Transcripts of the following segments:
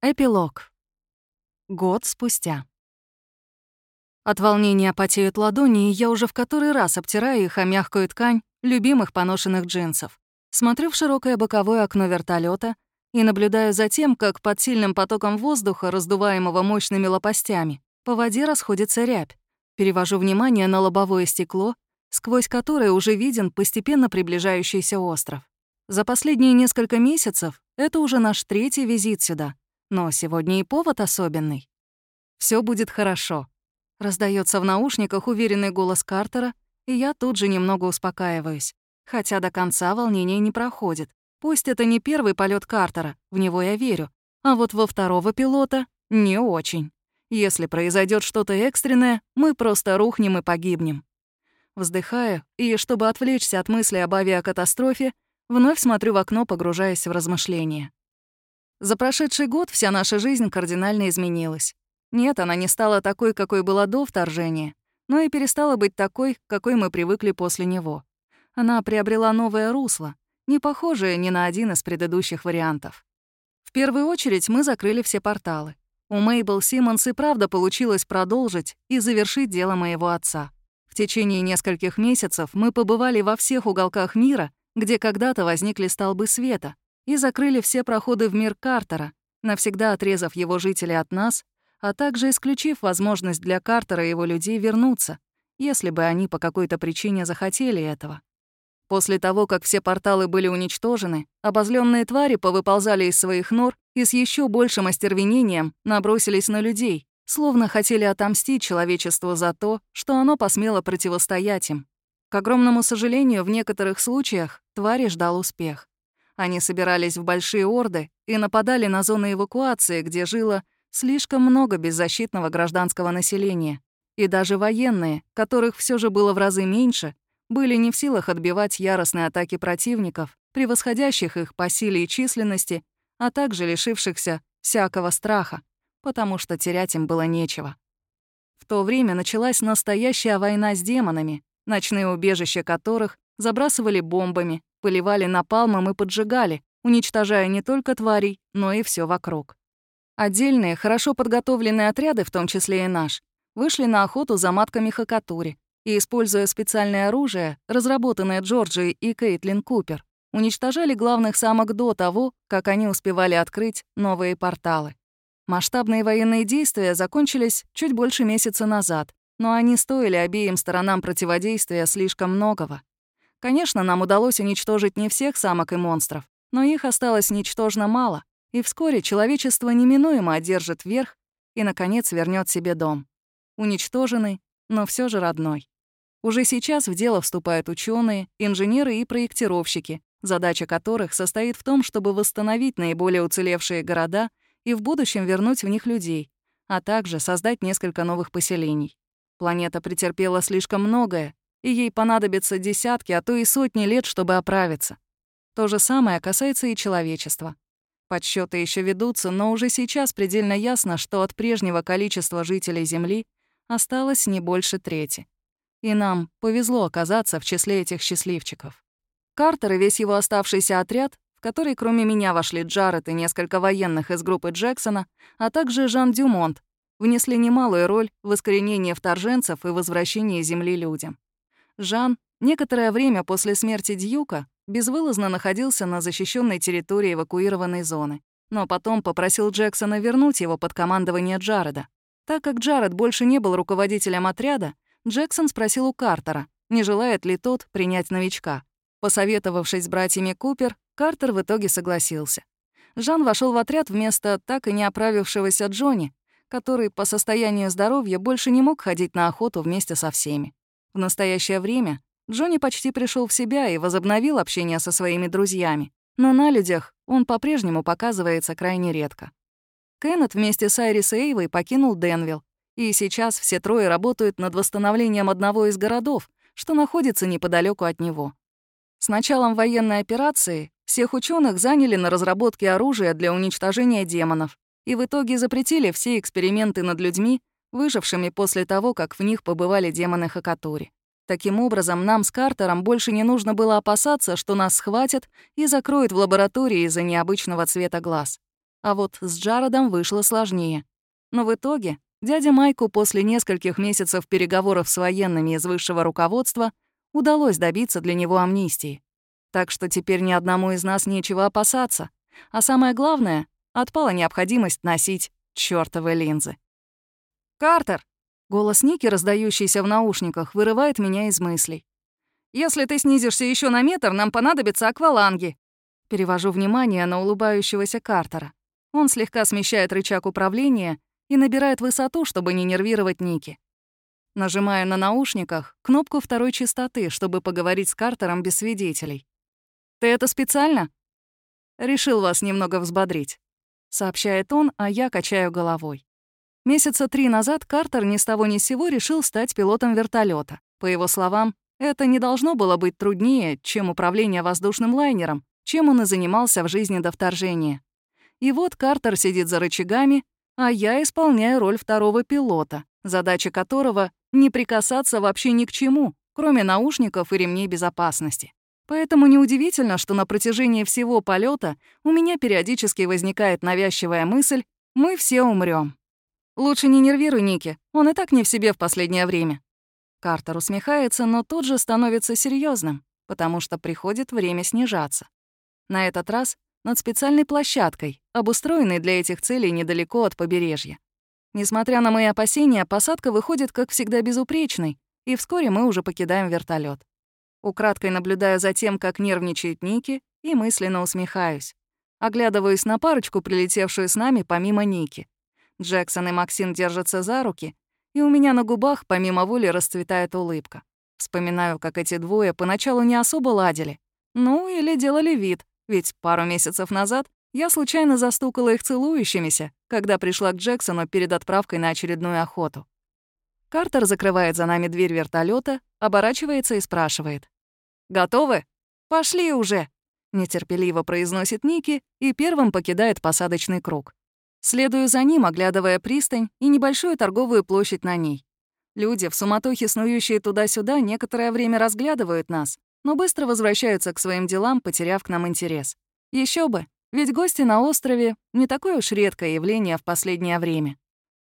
Эпилог. Год спустя. От волнения потеют ладони, и я уже в который раз обтираю их о мягкую ткань любимых поношенных джинсов. Смотрю в широкое боковое окно вертолета и наблюдаю за тем, как под сильным потоком воздуха, раздуваемого мощными лопастями, по воде расходится рябь. Перевожу внимание на лобовое стекло, сквозь которое уже виден постепенно приближающийся остров. За последние несколько месяцев это уже наш третий визит сюда, но сегодня и повод особенный. Все будет хорошо. Раздается в наушниках уверенный голос Картера, и я тут же немного успокаиваюсь. Хотя до конца волнение не проходит. Пусть это не первый полет Картера, в него я верю, а вот во второго пилота — не очень. Если произойдет что-то экстренное, мы просто рухнем и погибнем. Вздыхаю, и, чтобы отвлечься от мысли об авиакатастрофе, вновь смотрю в окно, погружаясь в размышления. За прошедший год вся наша жизнь кардинально изменилась. Нет, она не стала такой, какой была до вторжения, но и перестала быть такой, какой мы привыкли после него. Она приобрела новое русло, не похожее ни на один из предыдущих вариантов. В первую очередь мы закрыли все порталы. У Мейбл Симмонс и правда получилось продолжить и завершить дело моего отца. В течение нескольких месяцев мы побывали во всех уголках мира, где когда-то возникли столбы света, и закрыли все проходы в мир Картера, навсегда отрезав его жителей от нас, а также исключив возможность для Картера и его людей вернуться, если бы они по какой-то причине захотели этого. После того, как все порталы были уничтожены, обозленные твари повыползали из своих нор и с еще большим остервенением набросились на людей, словно хотели отомстить человечеству за то, что оно посмело противостоять им. К огромному сожалению, в некоторых случаях твари ждал успех. Они собирались в большие орды и нападали на зоны эвакуации, где жило слишком много беззащитного гражданского населения. И даже военные, которых все же было в разы меньше, были не в силах отбивать яростные атаки противников, превосходящих их по силе и численности, а также лишившихся всякого страха, потому что терять им было нечего. В то время началась настоящая война с демонами, ночные убежища которых забрасывали бомбами, поливали напалмом и поджигали, уничтожая не только тварей, но и все вокруг. Отдельные, хорошо подготовленные отряды, в том числе и наш, вышли на охоту за матками Хакатури и, используя специальное оружие, разработанное Джорджией и Кейтлин Купер, уничтожали главных самок до того, как они успевали открыть новые порталы. Масштабные военные действия закончились чуть больше месяца назад, но они стоили обеим сторонам противодействия слишком многого. Конечно, нам удалось уничтожить не всех самок и монстров, но их осталось ничтожно мало, и вскоре человечество неминуемо одержит верх и, наконец, вернет себе дом. Уничтоженный, но все же родной. Уже сейчас в дело вступают ученые, инженеры и проектировщики, задача которых состоит в том, чтобы восстановить наиболее уцелевшие города и в будущем вернуть в них людей, а также создать несколько новых поселений. Планета претерпела слишком многое, и ей понадобится десятки, а то и сотни лет, чтобы оправиться. То же самое касается и человечества. Подсчеты еще ведутся, но уже сейчас предельно ясно, что от прежнего количества жителей Земли осталось не больше трети. И нам повезло оказаться в числе этих счастливчиков. Картер и весь его оставшийся отряд, в который кроме меня вошли Джаред и несколько военных из группы Джексона, а также Жан Дюмонт, внесли немалую роль в искоренении вторженцев и возвращении земли людям. Жан некоторое время после смерти Дьюка безвылазно находился на защищенной территории эвакуированной зоны, но потом попросил Джексона вернуть его под командование Джареда. Так как Джаред больше не был руководителем отряда, Джексон спросил у Картера, не желает ли тот принять новичка. Посоветовавшись с братьями Купер, Картер в итоге согласился. Жан вошел в отряд вместо так и не оправившегося Джонни, который по состоянию здоровья больше не мог ходить на охоту вместе со всеми. В настоящее время Джонни почти пришел в себя и возобновил общение со своими друзьями, но на людях он по-прежнему показывается крайне редко. Кеннет вместе с Айрис и Эйвой покинул Денвилл, и сейчас все трое работают над восстановлением одного из городов, что находится неподалеку от него. С началом военной операции всех ученых заняли на разработке оружия для уничтожения демонов, и в итоге запретили все эксперименты над людьми, выжившими после того, как в них побывали демоны Хакатури. Таким образом, нам с Картером больше не нужно было опасаться, что нас схватят и закроют в лаборатории из-за необычного цвета глаз. А вот с Джаредом вышло сложнее. Но в итоге дяде Майку после нескольких месяцев переговоров с военными из высшего руководства удалось добиться для него амнистии. Так что теперь ни одному из нас нечего опасаться. А самое главное, отпала необходимость носить чёртовы линзы. «Картер!» — голос Ники, раздающийся в наушниках, вырывает меня из мыслей. «Если ты снизишься еще на метр, нам понадобятся акваланги». Перевожу внимание на улыбающегося Картера. Он слегка смещает рычаг управления и набирает высоту, чтобы не нервировать Ники. Нажимаю на наушниках кнопку второй частоты, чтобы поговорить с Картером без свидетелей. «Ты это специально?» «Решил вас немного взбодрить», — сообщает он, а я качаю головой. Месяца три назад Картер ни с того ни с сего решил стать пилотом вертолета. По его словам, это не должно было быть труднее, чем управление воздушным лайнером, чем он и занимался в жизни до вторжения. И вот Картер сидит за рычагами, а я исполняю роль второго пилота, задача которого — не прикасаться вообще ни к чему, кроме наушников и ремней безопасности. Поэтому неудивительно, что на протяжении всего полета у меня периодически возникает навязчивая мысль «мы все умрем. «Лучше не нервируй Ники, он и так не в себе в последнее время». Картер усмехается, но тут же становится серьезным, потому что приходит время снижаться. На этот раз над специальной площадкой, обустроенной для этих целей недалеко от побережья. Несмотря на мои опасения, посадка выходит, как всегда, безупречной, и вскоре мы уже покидаем вертолет. Украдкой наблюдаю за тем, как нервничает Ники, и мысленно усмехаюсь. Оглядываюсь на парочку, прилетевшую с нами помимо Ники. Джексон и Максин держатся за руки, и у меня на губах помимо воли расцветает улыбка. Вспоминаю, как эти двое поначалу не особо ладили. Ну, или делали вид, ведь пару месяцев назад я случайно застукала их целующимися, когда пришла к Джексону перед отправкой на очередную охоту. Картер закрывает за нами дверь вертолета, оборачивается и спрашивает. «Готовы? Пошли уже!» Нетерпеливо произносит Ники и первым покидает посадочный круг. Следую за ним, оглядывая пристань и небольшую торговую площадь на ней. Люди, в суматохе снующие туда-сюда, некоторое время разглядывают нас, но быстро возвращаются к своим делам, потеряв к нам интерес. Еще бы, ведь гости на острове — не такое уж редкое явление в последнее время.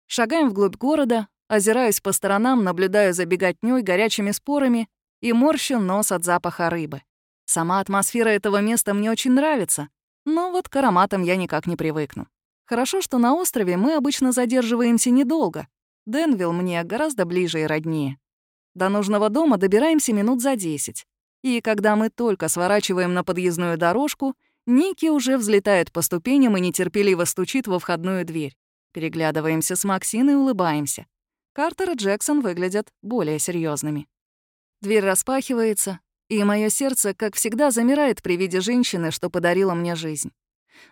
Шагаем вглубь города, озираюсь по сторонам, наблюдаю за беготнёй, горячими спорами и морщу нос от запаха рыбы. Сама атмосфера этого места мне очень нравится, но вот к ароматам я никак не привыкну. Хорошо, что на острове мы обычно задерживаемся недолго. Денвилл мне гораздо ближе и роднее. До нужного дома добираемся минут за 10. И когда мы только сворачиваем на подъездную дорожку, Ники уже взлетает по ступеням и нетерпеливо стучит во входную дверь. Переглядываемся с Максиной и улыбаемся. Картер и Джексон выглядят более серьезными. Дверь распахивается, и мое сердце, как всегда, замирает при виде женщины, что подарила мне жизнь.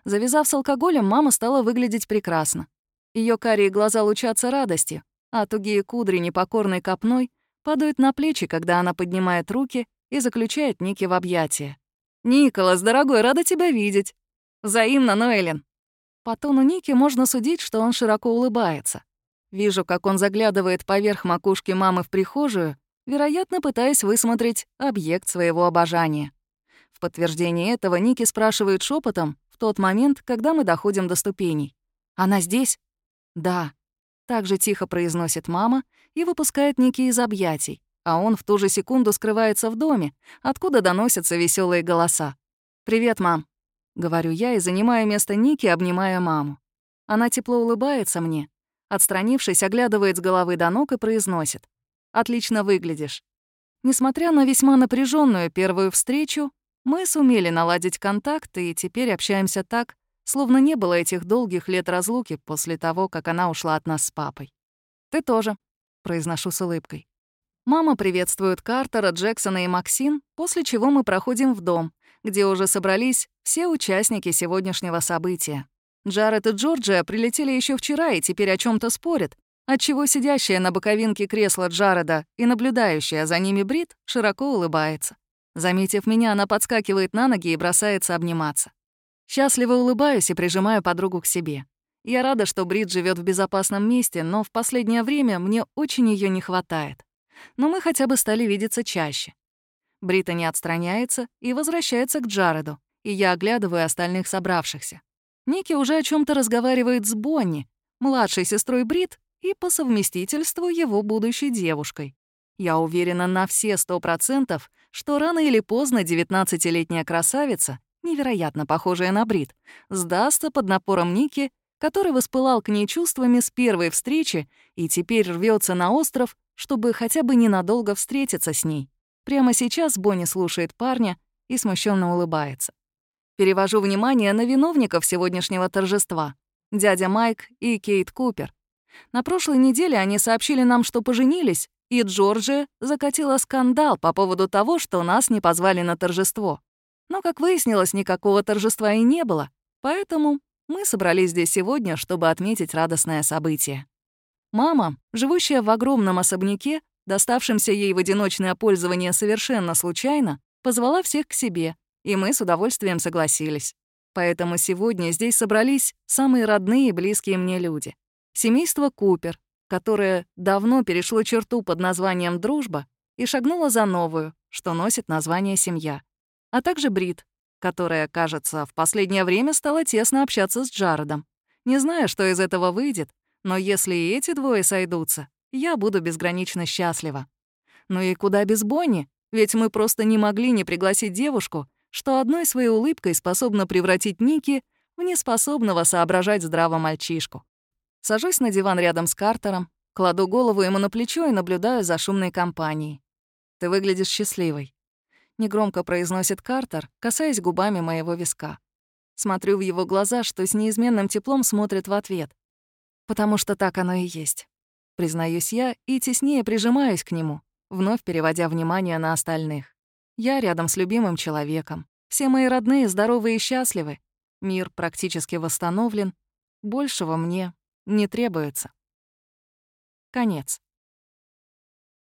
Завязав с алкоголем, мама стала выглядеть прекрасно. Ее карие глаза лучатся радостью, а тугие кудри непокорной копной падают на плечи, когда она поднимает руки и заключает Ники в объятия. «Николас, дорогой, рада тебя видеть!» «Взаимно, Ноэлин!» По тону Ники можно судить, что он широко улыбается. Вижу, как он заглядывает поверх макушки мамы в прихожую, вероятно, пытаясь высмотреть объект своего обожания. В подтверждение этого Ники спрашивает шепотом тот момент, когда мы доходим до ступеней. «Она здесь?» «Да», — так же тихо произносит мама и выпускает Ники из объятий, а он в ту же секунду скрывается в доме, откуда доносятся веселые голоса. «Привет, мам», — говорю я и занимаю место Ники, обнимая маму. Она тепло улыбается мне, отстранившись, оглядывает с головы до ног и произносит. «Отлично выглядишь». Несмотря на весьма напряженную первую встречу, мы сумели наладить контакт и теперь общаемся так, словно не было этих долгих лет разлуки после того, как она ушла от нас с папой. «Ты тоже», — произношу с улыбкой. Мама приветствует Картера, Джексона и Максин, после чего мы проходим в дом, где уже собрались все участники сегодняшнего события. Джаред и Джорджия прилетели еще вчера и теперь о чем то спорят, отчего сидящая на боковинке кресла Джареда и наблюдающая за ними Брит широко улыбается. Заметив меня, она подскакивает на ноги и бросается обниматься. Счастливо улыбаюсь и прижимаю подругу к себе. Я рада, что Брит живет в безопасном месте, но в последнее время мне очень ее не хватает но мы хотя бы стали видеться чаще. Брита не отстраняется и возвращается к Джареду, и я оглядываю остальных собравшихся. Ники уже о чем то разговаривает с Бонни, младшей сестрой Брит и по совместительству его будущей девушкой. Я уверена на все сто процентов, что рано или поздно 19-летняя красавица, невероятно похожая на Брит, сдастся под напором Ники, который воспылал к ней чувствами с первой встречи и теперь рвется на остров, чтобы хотя бы ненадолго встретиться с ней. Прямо сейчас Бонни слушает парня и смущенно улыбается. Перевожу внимание на виновников сегодняшнего торжества — дядя Майк и Кейт Купер. На прошлой неделе они сообщили нам, что поженились, и Джорджия закатила скандал по поводу того, что нас не позвали на торжество. Но, как выяснилось, никакого торжества и не было, поэтому мы собрались здесь сегодня, чтобы отметить радостное событие. Мама, живущая в огромном особняке, доставшемся ей в одиночное пользование совершенно случайно, позвала всех к себе, и мы с удовольствием согласились. Поэтому сегодня здесь собрались самые родные и близкие мне люди. Семейство Купер, которое давно перешло черту под названием «дружба» и шагнуло за новую, что носит название «семья», а также Брит, которая, кажется, в последнее время стала тесно общаться с Джаредом. Не знаю, что из этого выйдет, но если и эти двое сойдутся, я буду безгранично счастлива. Ну и куда без Бонни? Ведь мы просто не могли не пригласить девушку, что одной своей улыбкой способна превратить Ники в неспособного соображать здраво мальчишку. Сажусь на диван рядом с Картером, кладу голову ему на плечо и наблюдаю за шумной компанией. «Ты выглядишь счастливой», — негромко произносит Картер, касаясь губами моего виска. Смотрю в его глаза, что с неизменным теплом смотрит в ответ. Потому что так оно и есть. Признаюсь я и теснее прижимаюсь к нему, вновь переводя внимание на остальных. Я рядом с любимым человеком. Все мои родные здоровы и счастливы. Мир практически восстановлен. Большего мне не требуется. Конец.